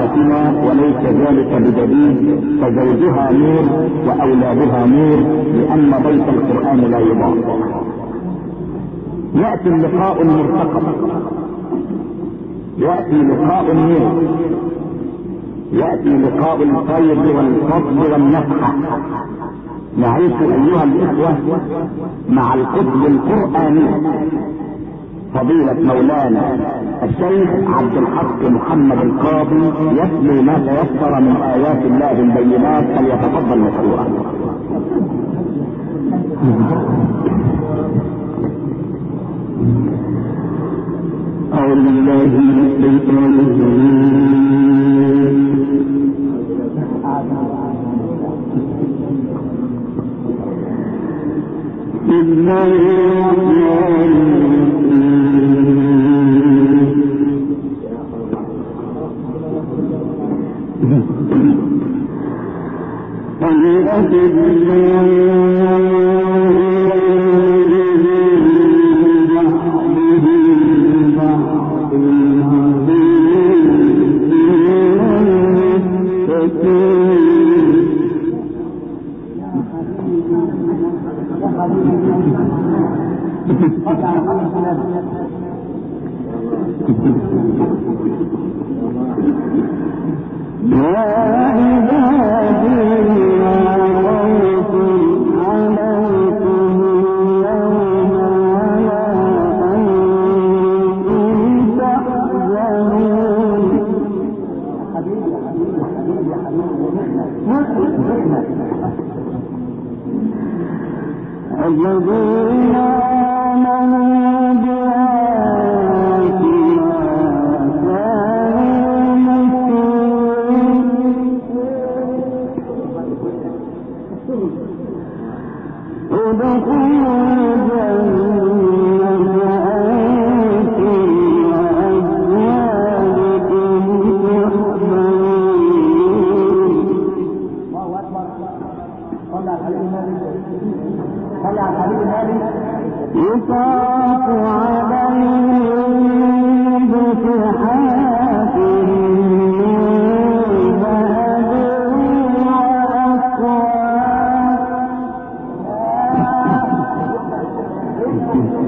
عائلتنا وليس ذلك بدليل فزوجها نور وأولادها نور لأن بيت القرآن لا يضاع. يأتي اللقاء المرتقب. يأتي لقاء النور. يأتي لقاء الخير والفضل والنفحة نعيش أيها الإخوة مع القطب القرآني فضيلة مولانا الشيخ عبد الحق محمد القاضي يتلو ما تيسر من آيات الله البينات فليتفضل مشكورا. أعوذ بالله من الشيطان الرجيم. بسم الله الرحمن الله الذين آمنوا Yeah.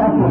何?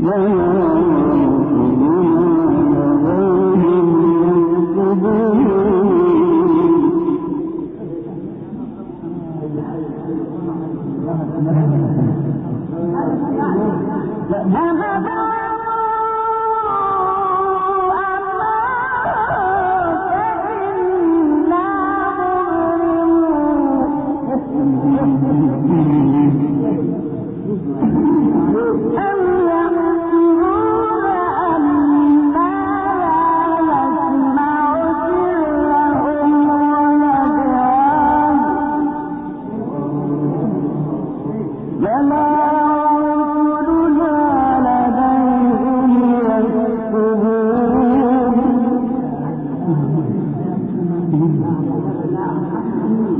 ما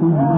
لا